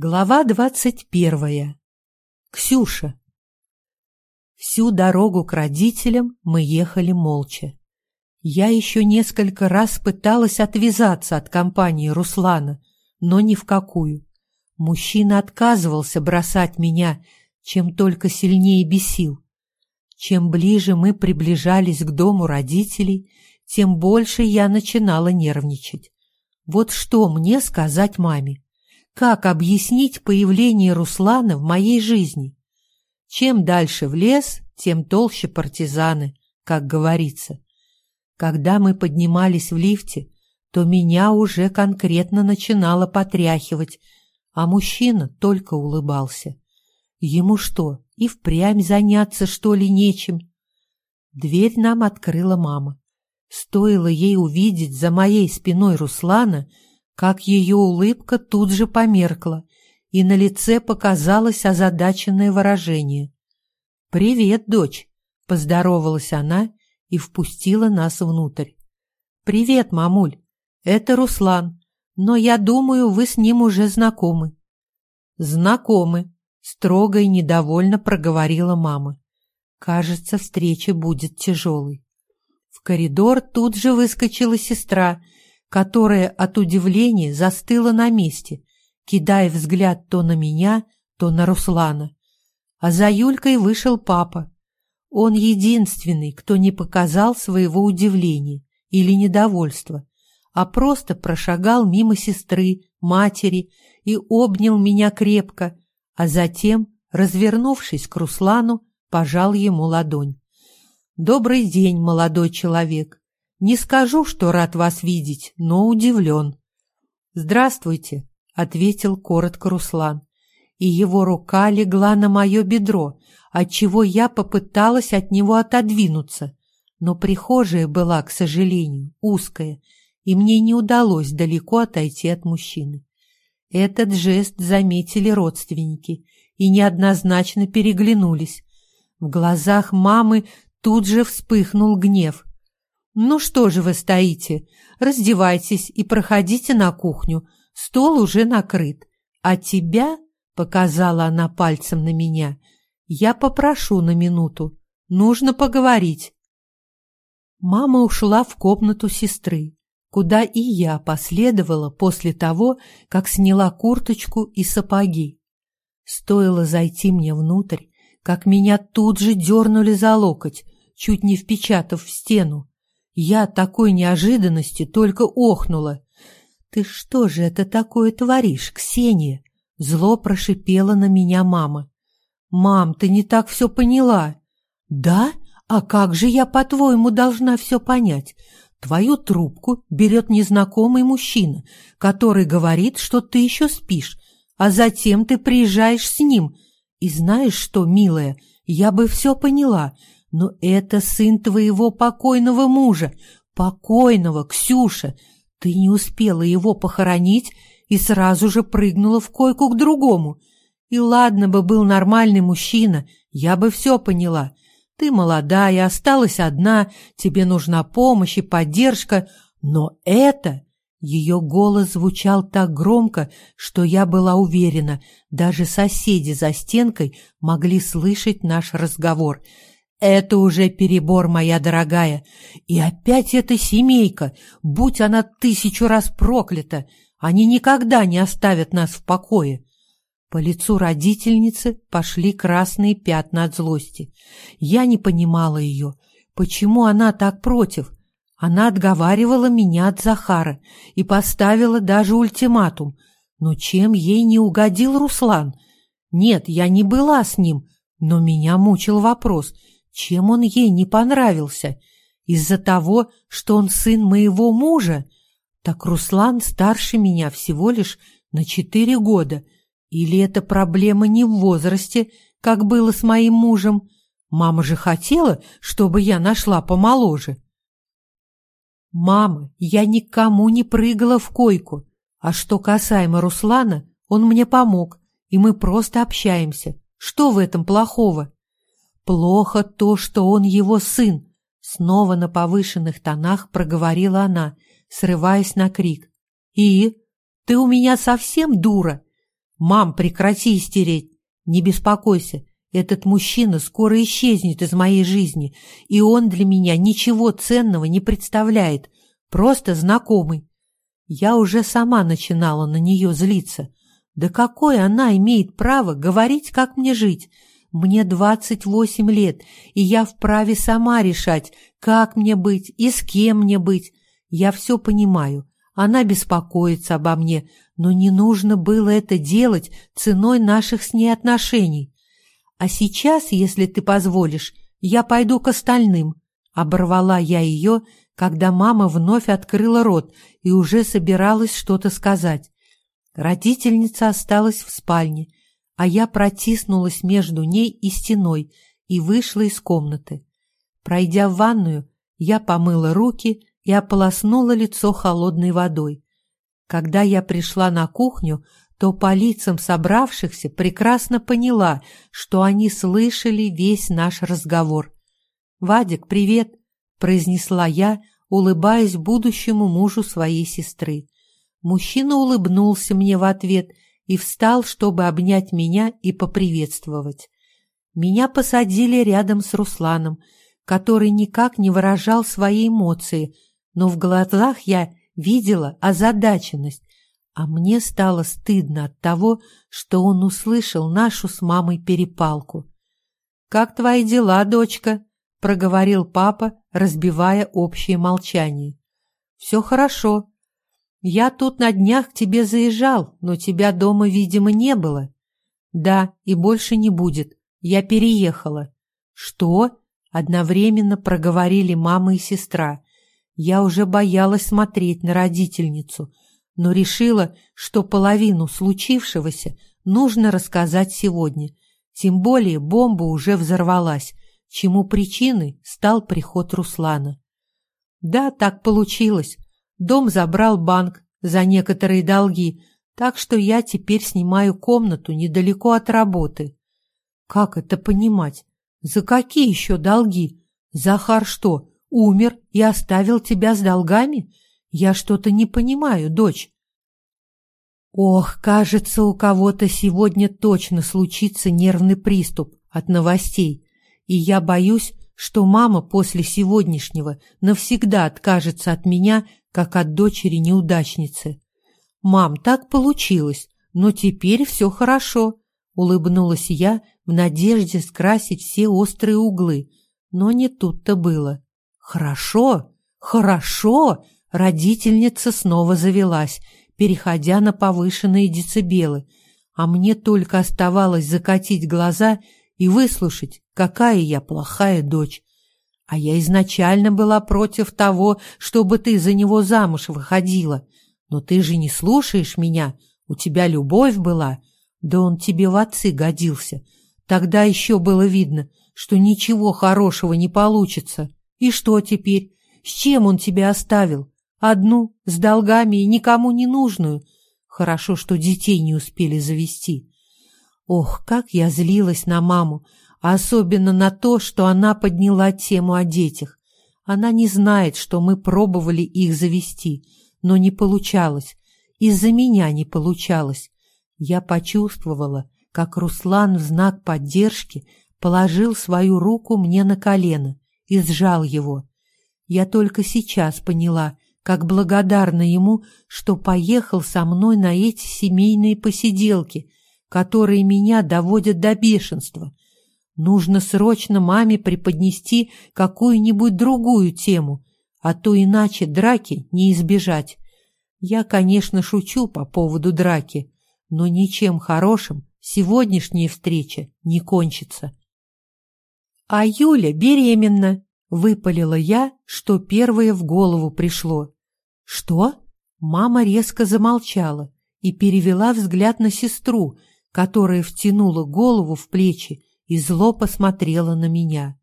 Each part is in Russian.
Глава двадцать первая. Ксюша. Всю дорогу к родителям мы ехали молча. Я еще несколько раз пыталась отвязаться от компании Руслана, но ни в какую. Мужчина отказывался бросать меня, чем только сильнее бесил. Чем ближе мы приближались к дому родителей, тем больше я начинала нервничать. Вот что мне сказать маме? Как объяснить появление Руслана в моей жизни? Чем дальше в лес, тем толще партизаны, как говорится. Когда мы поднимались в лифте, то меня уже конкретно начинало потряхивать, а мужчина только улыбался. Ему что, и впрямь заняться, что ли, нечем? Дверь нам открыла мама. Стоило ей увидеть за моей спиной Руслана — как ее улыбка тут же померкла, и на лице показалось озадаченное выражение. «Привет, дочь!» — поздоровалась она и впустила нас внутрь. «Привет, мамуль! Это Руслан, но я думаю, вы с ним уже знакомы». «Знакомы», — строго и недовольно проговорила мама. «Кажется, встреча будет тяжелой». В коридор тут же выскочила сестра — которая от удивления застыла на месте, кидая взгляд то на меня, то на Руслана. А за Юлькой вышел папа. Он единственный, кто не показал своего удивления или недовольства, а просто прошагал мимо сестры, матери и обнял меня крепко, а затем, развернувшись к Руслану, пожал ему ладонь. «Добрый день, молодой человек. Не скажу, что рад вас видеть, но удивлен. «Здравствуйте», — ответил коротко Руслан, и его рука легла на мое бедро, отчего я попыталась от него отодвинуться, но прихожая была, к сожалению, узкая, и мне не удалось далеко отойти от мужчины. Этот жест заметили родственники и неоднозначно переглянулись. В глазах мамы тут же вспыхнул гнев. «Ну что же вы стоите? Раздевайтесь и проходите на кухню. Стол уже накрыт. А тебя, — показала она пальцем на меня, — я попрошу на минуту. Нужно поговорить». Мама ушла в комнату сестры, куда и я последовала после того, как сняла курточку и сапоги. Стоило зайти мне внутрь, как меня тут же дернули за локоть, чуть не впечатав в стену. Я от такой неожиданности только охнула. «Ты что же это такое творишь, Ксения?» Зло прошипела на меня мама. «Мам, ты не так все поняла». «Да? А как же я, по-твоему, должна все понять? Твою трубку берет незнакомый мужчина, который говорит, что ты еще спишь, а затем ты приезжаешь с ним. И знаешь что, милая, я бы все поняла, но это сын твоего покойного мужа. Покойного, Ксюша. Ты не успела его похоронить и сразу же прыгнула в койку к другому. И ладно бы был нормальный мужчина, я бы все поняла. Ты молодая, осталась одна, тебе нужна помощь и поддержка, но это... Ее голос звучал так громко, что я была уверена, даже соседи за стенкой могли слышать наш разговор — это уже перебор, моя дорогая. И опять эта семейка, будь она тысячу раз проклята, они никогда не оставят нас в покое. По лицу родительницы пошли красные пятна от злости. Я не понимала ее. Почему она так против? Она отговаривала меня от Захара и поставила даже ультиматум. Но чем ей не угодил Руслан? Нет, я не была с ним, но меня мучил вопрос — чем он ей не понравился? Из-за того, что он сын моего мужа? Так Руслан старше меня всего лишь на четыре года. Или эта проблема не в возрасте, как было с моим мужем? Мама же хотела, чтобы я нашла помоложе. Мама, я никому не прыгала в койку. А что касаемо Руслана, он мне помог, и мы просто общаемся. Что в этом плохого? Плохо то, что он его сын, снова на повышенных тонах проговорила она, срываясь на крик. И ты у меня совсем дура. «Мам, прекрати истереть! Не беспокойся, этот мужчина скоро исчезнет из моей жизни, и он для меня ничего ценного не представляет, просто знакомый. Я уже сама начинала на нее злиться. Да какое она имеет право говорить, как мне жить? Мне двадцать восемь лет, и я вправе сама решать, как мне быть и с кем мне быть. Я все понимаю, она беспокоится обо мне, но не нужно было это делать ценой наших с ней отношений. А сейчас, если ты позволишь, я пойду к остальным. Оборвала я ее, когда мама вновь открыла рот и уже собиралась что-то сказать. Родительница осталась в спальне, а я протиснулась между ней и стеной и вышла из комнаты. Пройдя в ванную, я помыла руки и ополоснула лицо холодной водой. Когда я пришла на кухню, то по лицам собравшихся прекрасно поняла, что они слышали весь наш разговор. «Вадик, привет!» — произнесла я, улыбаясь будущему мужу своей сестры. Мужчина улыбнулся мне в ответ — и встал, чтобы обнять меня и поприветствовать. Меня посадили рядом с Русланом, который никак не выражал свои эмоции, но в глазах я видела озадаченность, а мне стало стыдно от того, что он услышал нашу с мамой перепалку. «Как твои дела, дочка?» — проговорил папа, разбивая общее молчание. «Все хорошо», я тут на днях к тебе заезжал, но тебя дома, видимо, не было. Да, и больше не будет. Я переехала. Что? Одновременно проговорили мама и сестра. Я уже боялась смотреть на родительницу, но решила, что половину случившегося нужно рассказать сегодня. Тем более бомба уже взорвалась, чему причиной стал приход Руслана. Да, так получилось. Дом забрал банк за некоторые долги, так что я теперь снимаю комнату недалеко от работы. Как это понимать? За какие еще долги? Захар что, умер и оставил тебя с долгами? Я что-то не понимаю, дочь. Ох, кажется, у кого-то сегодня точно случится нервный приступ от новостей, и я боюсь, что мама после сегодняшнего навсегда откажется от меня как от дочери-неудачницы. «Мам, так получилось, но теперь все хорошо», — улыбнулась я в надежде скрасить все острые углы, но не тут-то было. «Хорошо, хорошо!» — родительница снова завелась, переходя на повышенные децибелы, а мне только оставалось закатить глаза и выслушать, какая я плохая дочь, а я изначально была против того, чтобы ты за него замуж выходила. Но ты же не слушаешь меня, у тебя любовь была. Да он тебе в отцы годился. Тогда еще было видно, что ничего хорошего не получится. И что теперь? С чем он тебя оставил? Одну, с долгами и никому не нужную. Хорошо, что детей не успели завести. Ох, как я злилась на маму, особенно на то, что она подняла тему о детях. Она не знает, что мы пробовали их завести, но не получалось. Из-за меня не получалось. Я почувствовала, как Руслан в знак поддержки положил свою руку мне на колено и сжал его. Я только сейчас поняла, как благодарна ему, что поехал со мной на эти семейные посиделки, которые меня доводят до бешенства, Нужно срочно маме преподнести какую-нибудь другую тему, а то иначе драки не избежать. Я, конечно, шучу по поводу драки, но ничем хорошим сегодняшняя встреча не кончится. А Юля беременна, выпалила я, что первое в голову пришло. Что? Мама резко замолчала и перевела взгляд на сестру, которая втянула голову в плечи и зло посмотрела на меня.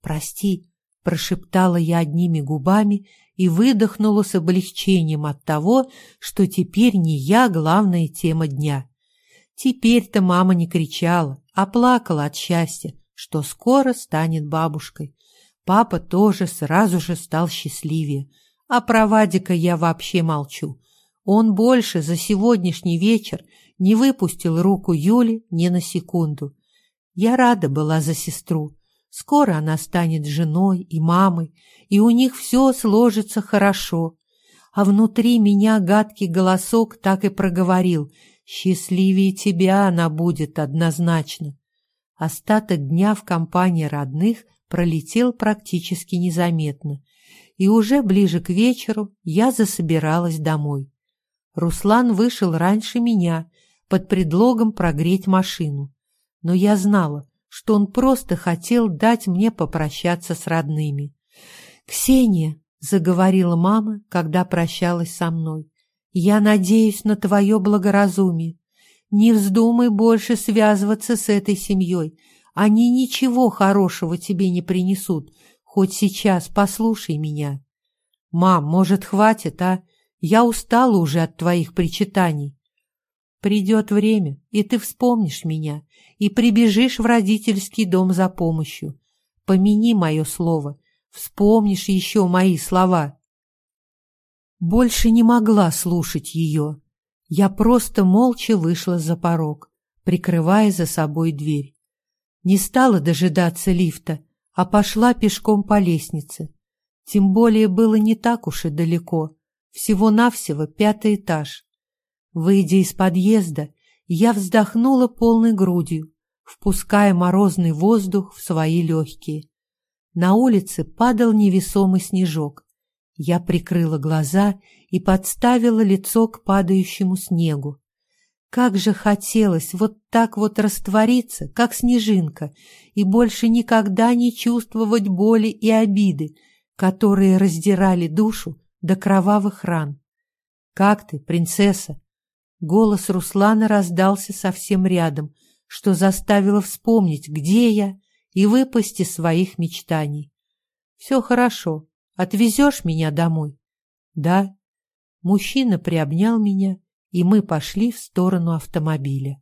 «Прости», — прошептала я одними губами и выдохнула с облегчением от того, что теперь не я главная тема дня. Теперь-то мама не кричала, а плакала от счастья, что скоро станет бабушкой. Папа тоже сразу же стал счастливее, а про Вадика я вообще молчу. Он больше за сегодняшний вечер не выпустил руку Юли ни на секунду. Я рада была за сестру. Скоро она станет женой и мамой, и у них все сложится хорошо. А внутри меня гадкий голосок так и проговорил «Счастливее тебя она будет однозначно». Остаток дня в компании родных пролетел практически незаметно, и уже ближе к вечеру я засобиралась домой. Руслан вышел раньше меня под предлогом прогреть машину, но я знала, что он просто хотел дать мне попрощаться с родными. «Ксения», — заговорила мама, когда прощалась со мной, — «я надеюсь на твое благоразумие. Не вздумай больше связываться с этой семьей. Они ничего хорошего тебе не принесут. Хоть сейчас послушай меня». «Мам, может, хватит, а? Я устала уже от твоих причитаний. Придет время, и ты вспомнишь меня, и прибежишь в родительский дом за помощью. Помяни мое слово, вспомнишь еще мои слова. Больше не могла слушать ее. Я просто молча вышла за порог, прикрывая за собой дверь. Не стала дожидаться лифта, а пошла пешком по лестнице. Тем более было не так уж и далеко, всего-навсего пятый этаж. Выйдя из подъезда, я вздохнула полной грудью, впуская морозный воздух в свои легкие. На улице падал невесомый снежок. Я прикрыла глаза и подставила лицо к падающему снегу. Как же хотелось вот так вот раствориться, как снежинка, и больше никогда не чувствовать боли и обиды, которые раздирали душу до кровавых ран. «Как ты, принцесса?» Голос Руслана раздался совсем рядом, что заставило вспомнить, где я, и выпасть из своих мечтаний. «Все хорошо. Отвезешь меня домой?» «Да». Мужчина приобнял меня, и мы пошли в сторону автомобиля.